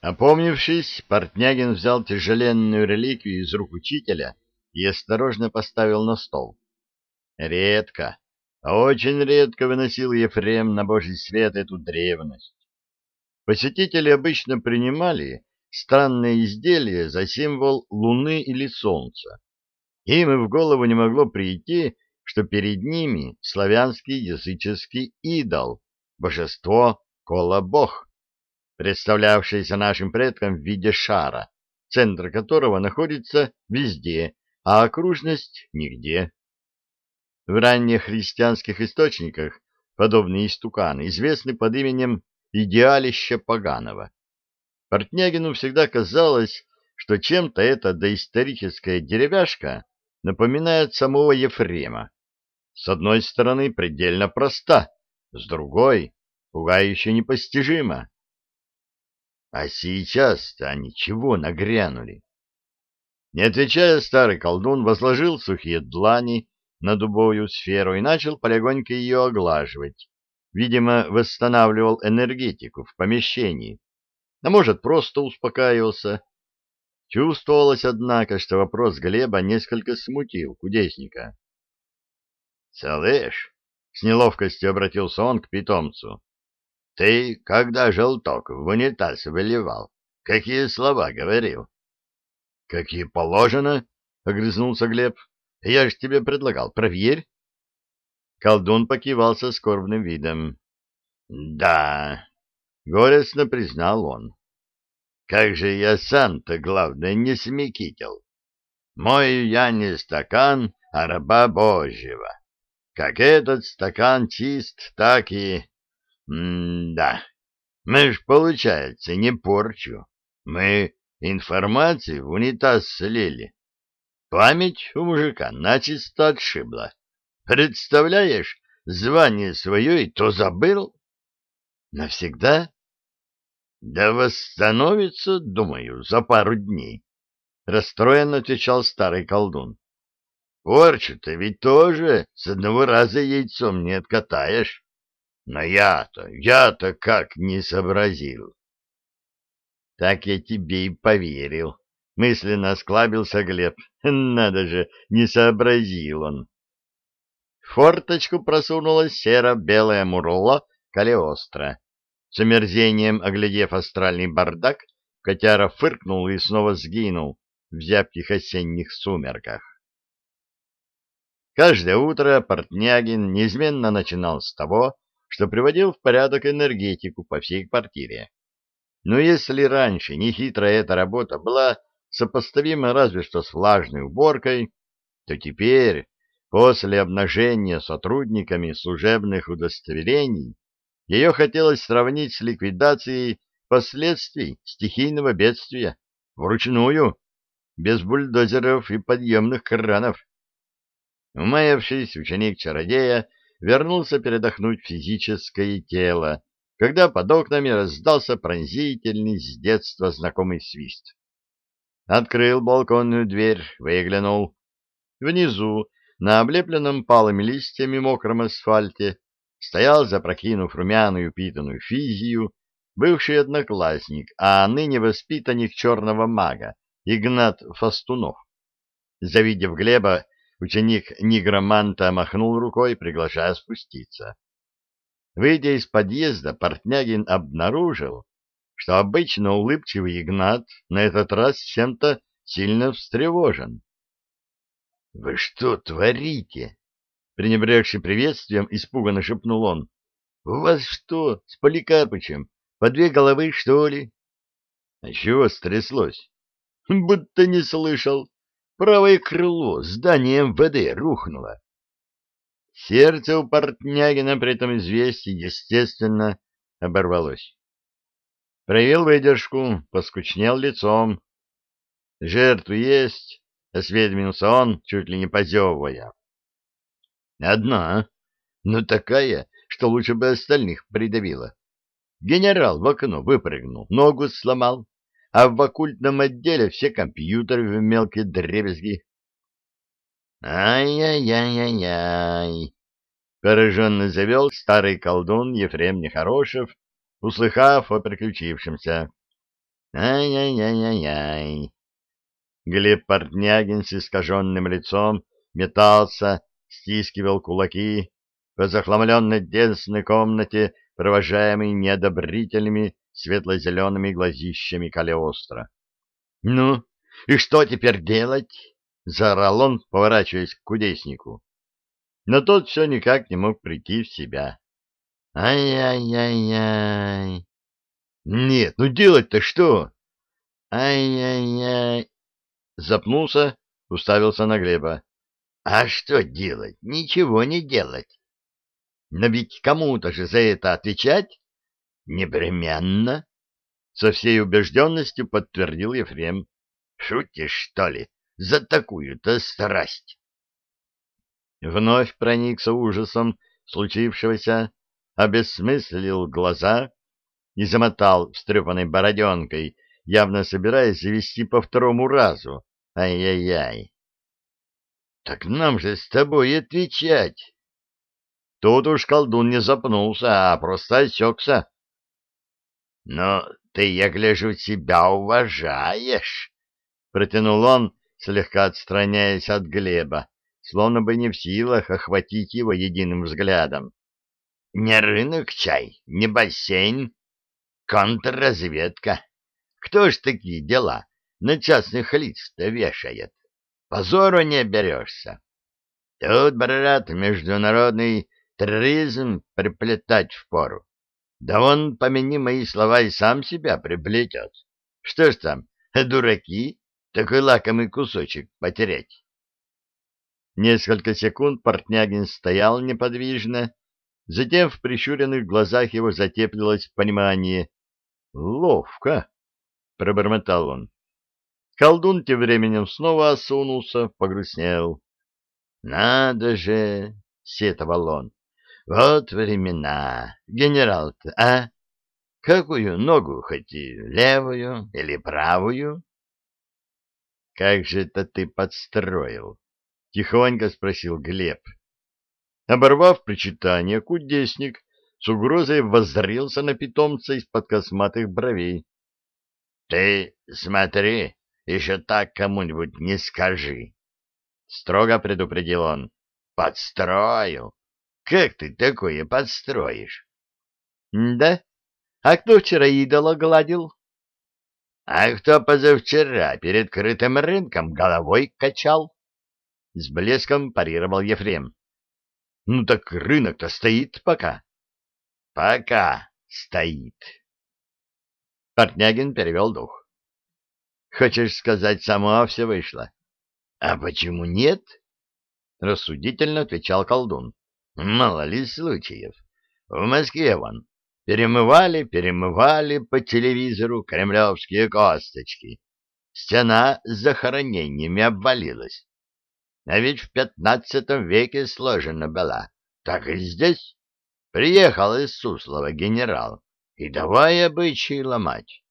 Опомнившись, Портнягин взял тяжеленную реликвию из рук учителя и осторожно поставил на стол. Редко, очень редко выносил Ефрем на божий свет эту древность. Посетители обычно принимали странное изделие за символ луны или солнца. Им и в голову не могло прийти, что перед ними славянский языческий идол, божество Кола-бог представлявшееся нашим предкам в виде шара, центр которого находится везде, а окружность нигде. В ранних христианских источниках подобные истуканы известны под именем идеалища Поганова. Портнягину всегда казалось, что чем-то эта доисторическая деревяшка напоминает самого Ефрема. С одной стороны, предельно проста, с другой — пугающе непостижима. А сейчас-то они чего нагрянули? Не отвечая, старый колдун возложил сухие длани на дубовую сферу и начал полегонько ее оглаживать. Видимо, восстанавливал энергетику в помещении. А может, просто успокаивался. Чувствовалось, однако, что вопрос Глеба несколько смутил кудесника. — Слышь, — с неловкостью обратился он к питомцу, ты, когда желток в унитаз выливал, какие слова говорил? — Какие положено, — огрызнулся Глеб. — Я ж тебе предлагал, проверь. Колдун покивал со скорбным видом. — Да, — горестно признал он. — Как же я сам-то, главное, не смекитил. Мой я не стакан, а раба Божьего. Как этот стакан чист, так и... М-да. Мы ж, получается, не порчу. Мы информацию в унитаз слили. Память у мужика начисто отшибла. Представляешь, звание свое и то забыл? Навсегда? Да восстановится, думаю, за пару дней. Расстроенно отвечал старый колдун. Порчу-то ведь тоже с одного раза яйцом не откатаешь. Но я-то, я-то как не сообразил. Так я тебе и поверил. Мысленно осклабился Глеб. Надо же, не сообразил он. В форточку просунулась серо-белая мурла Калиостро. С омерзением оглядев астральный бардак, котяра фыркнул и снова сгинул в зябких осенних сумерках. Каждое утро Портнягин неизменно начинал с того, что приводил в порядок энергетику по всей квартире. Но если раньше нехитрая эта работа была сопоставима разве что с влажной уборкой, то теперь, после обнажения сотрудниками служебных удостоверений, ее хотелось сравнить с ликвидацией последствий стихийного бедствия, вручную, без бульдозеров и подъемных кранов. Умаявшись, ученик-чародея вернулся передохнуть физическое тело, когда под окнами раздался пронзительный с детства знакомый свист. Открыл балконную дверь, выглянул. Внизу, на облепленном палыми листьями мокром асфальте, стоял, запрокинув румяную питанную физию, бывший одноклассник, а ныне воспитанник черного мага, Игнат Фастунов. Завидев Глеба, Ученик негроманта махнул рукой, приглашая спуститься. Выйдя из подъезда, Портнягин обнаружил, что обычно улыбчивый Игнат на этот раз чем-то сильно встревожен. — Вы что творите? — пренебрегший приветствием, испуганно шепнул он. — У вас что, с Поликарпычем? По две головы, что ли? — А чего стряслось? — Будто не слышал. Правое крыло здание МВД рухнуло. Сердце у Портнягина при этом известии, естественно, оборвалось. Проявил выдержку, поскучнел лицом. «Жертву есть?» — осведомился он, чуть ли не позевывая. «Одна, но такая, что лучше бы остальных придавила. Генерал в окно выпрыгнул, ногу сломал, а в оккультном отделе все компьютеры в мелкие дребезги. «Ай-яй-яй-яй-яй!» — пораженно завел старый колдун Ефрем Нехорошев, услыхав о приключившемся. Ай-яй-яй-яй-яй. Глеб Портнягин с искаженным лицом метался, стискивал кулаки по захламленной тесной комнате, провожаемый неодобрительными светло-зелеными глазищами Калиостро. — Ну, и что теперь делать? — заорал он, поворачиваясь к кудеснику. Но тот все никак не мог прийти в себя. «Ай-яй-яй-яй!» «Нет, ну делать-то что?» «Ай-яй-яй!» Запнулся, уставился на Глеба. «А что делать? Ничего не делать. Но ведь кому-то же за это отвечать?» «Непременно!» Со всей убежденностью подтвердил Ефрем. «Шутишь, что ли, за такую-то страсть?» Вновь проникся ужасом случившегося, обессмыслил глаза и замотал встрепанной бороденкой, явно собираясь завести по второму разу. Ай-яй-яй. Так нам же с тобой отвечать. Тут уж колдун не запнулся, а просто осекся. Но ты, я гляжу, себя уважаешь, — протянул он, слегка отстраняясь от Глеба, словно бы не в силах охватить его единым взглядом. Не рынок чай, не бассейн, контрразведка. Кто ж такие дела на частных лиц-то вешает? Позору не берешься. Тут, брат, международный терроризм приплетать впору. Да он, помяни мои слова, и сам себя приплетет. Что ж там, дураки, такой лакомый кусочек потерять? Несколько секунд Портнягин стоял неподвижно, Затем в прищуренных глазах его затеплилось понимание. «Ловко!» — пробормотал он. Колдун тем временем снова осунулся, погрустнел. «Надо же!» — сетовал он. «Вот времена! Генерал-то, а? Какую ногу хоть левую или правую?» «Как же это ты подстроил?» — тихонько спросил Глеб. Оборвав причитание, кудесник с угрозой воззрился на питомца из-под косматых бровей. — Ты смотри, еще так кому-нибудь не скажи! — строго предупредил он. — Подстроил! Как ты такое подстроишь? — Да? А кто вчера идола гладил? — А кто позавчера перед крытым рынком головой качал? — с блеском парировал Ефрем. Ну так рынок-то стоит пока. Пока стоит. Портнягин перевел дух. Хочешь сказать, сама все вышло? А почему нет? Рассудительно отвечал колдун. Мало ли случаев. В Москве вон перемывали, перемывали по телевизору кремлевские косточки. Стена с захоронениями обвалилась. А ведь в пятнадцатом веке сложена была. Так и здесь. Приехал из Суслова генерал, и давай обычаи ломать,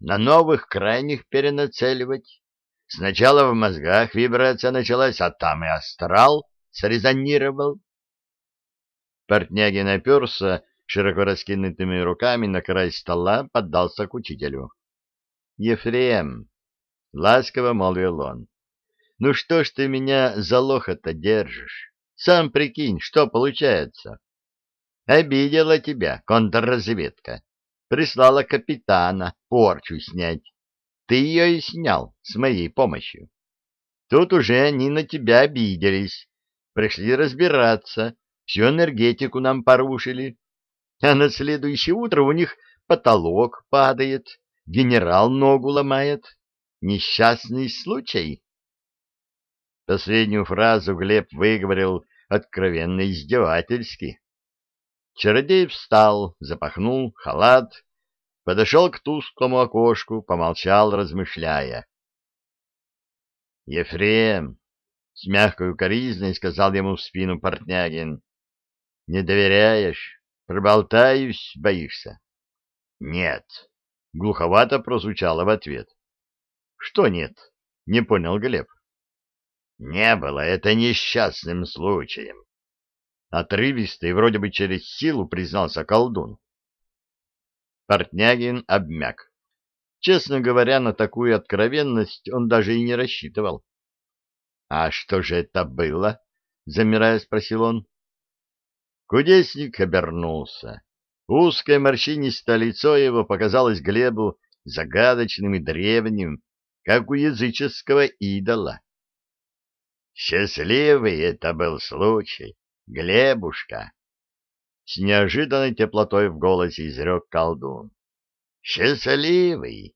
на новых крайних перенацеливать. Сначала в мозгах вибрация началась, а там и астрал срезонировал. Портнягин оперся широко раскинутыми руками на край стола, поддался к учителю. — Ефрем, — ласково молвил он, ну что ж ты меня за лоха-то держишь? Сам прикинь, что получается. Обидела тебя контрразведка. Прислала капитана порчу снять. Ты ее и снял с моей помощью. Тут уже они на тебя обиделись. Пришли разбираться. Всю энергетику нам порушили. А на следующее утро у них потолок падает. Генерал ногу ломает. Несчастный случай. Последнюю фразу Глеб выговорил откровенно издевательски. Чародей встал, запахнул халат, подошел к тусклому окошку, помолчал, размышляя. — Ефрем, — с мягкой укоризной сказал ему в спину Портнягин, — не доверяешь, проболтаюсь, боишься? — Нет, — глуховато прозвучало в ответ. — Что нет? — не понял Глеб. Не было это несчастным случаем. Отрывисто и вроде бы через силу признался колдун. Портнягин обмяк. Честно говоря, на такую откровенность он даже и не рассчитывал. — А что же это было? — замирая спросил он. Кудесник обернулся. Узкое морщинистое лицо его показалось Глебу загадочным и древним, как у языческого идола. Счастливый это был случай, Глебушка! С неожиданной теплотой в голосе изрек колдун. Счастливый!